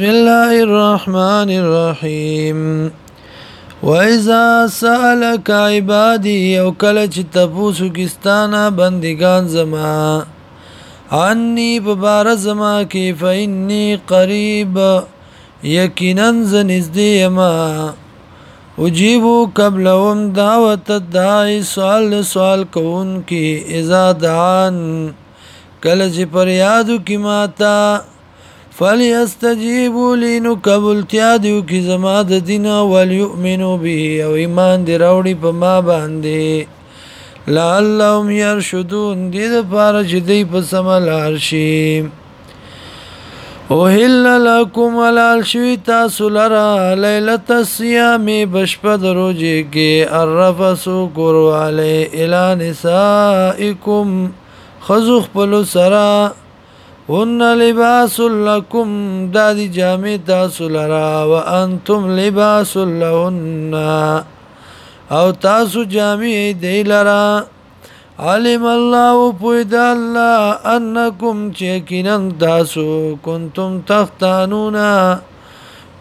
بسم الله الرحمن الرحیم وإذا سألك عبادي او کله چې تاسو کستانه بندگان زما عني ببار زما کې فإني قريب یقینا زنزدې ما اجيب قبلهم دعوت الداعي سوال سوال کوون کې اذا دعان کله چې پر یادو کې ماته فليستجيبوا لینو قبولتیا دیو کی زما د دین وليؤمنوا به او ایمان دی راوړي په ما باندې لعلهم يرشدون دې د پاره چې دوی په سم لار شي اوهل لکم ولال شوی تاسو لرا لیلت الصیام بشپد روجه کې الرفسو کرواله اعلان نسائکم خذو خپل سره ان لباس لكم دا دی جامع تاسو لرا وانتم لباس لهن او تاسو جامع دی لرا علم الله پوید الله انکم چیکنن تاسو کنتم تختانونا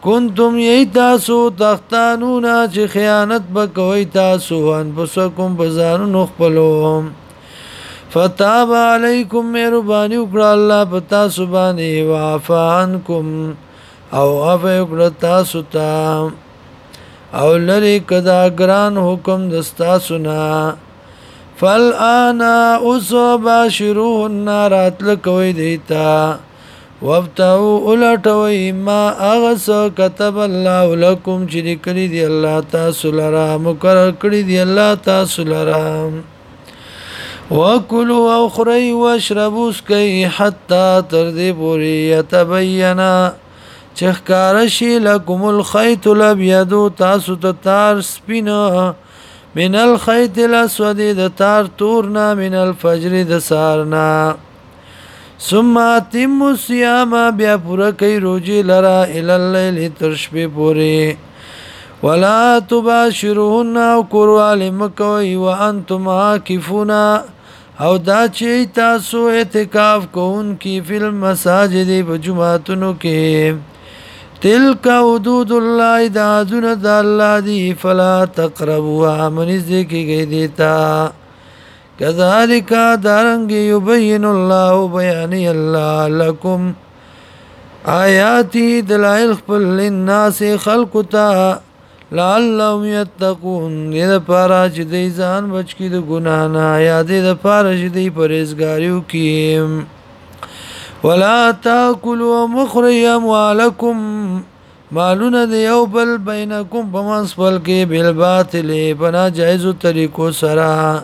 کنتم یی تاسو تختانونا چې خیانت بکوي تاسو ان پسکم بزانو نخپلوم فتاب علیکم مهربانی وکړه الله پتا سبحانه وافانکم او عفو وکړه تاسو ته او لری کدا ګران حکم دستا سنا فالانا اصبا شروه النار اتلکوي دیتا وابتو اولټوي ما اغس كتب الله لكم چې کړی دی الله تاسو لرا مقرر کړی دی الله تاسو لرا وکلوا او خری او اشربوا سکي حتا تر دې پوری يتبینا چخکار شي لكم الخيط الابيض تاسو ته تار سپینه من الخيط الاسود د تار تورنا من الفجر د سارنا ثم تم الصيام بیا پورا کوي روزي لرا ال الليل تر شپې پوری ولا تباشرون او قروا لمکوي وانتم عاكفون او دا چې تاسو اعتکاف کوونکی فل مساجد په جمعاتونو کې تلک حدود الله دا دون د الله دی فلا تقربوا من ذکر دیتا کذالک دارنګ یبین الله بیان الله لكم آیاتی دلائل خپل للناس خلقتا لعلهم يتقون دې د پاره چې دې ځان بچ کی د ګناه نه یا دې د پاره چې دې پرهیزګاریو کی ولا تاكلوا مخري اموالكم مالونه د یو بل بینکم بمنس بل کې بالباطل بنا جائز طریقو سره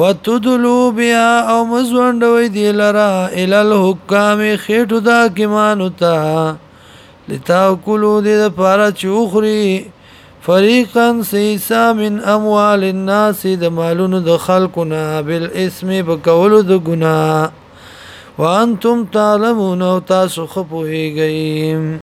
وتدلو بها او مزوندوي دی لرا ال الحکام خېټو دا کمانو ته لتاکلوا دې د پاره چوخري فریقا سیسا من اموال الناس د مالونو د خلقنا بالاسم بکولو د ګنا وانتم تعلمون او تاسو خپوهیږئ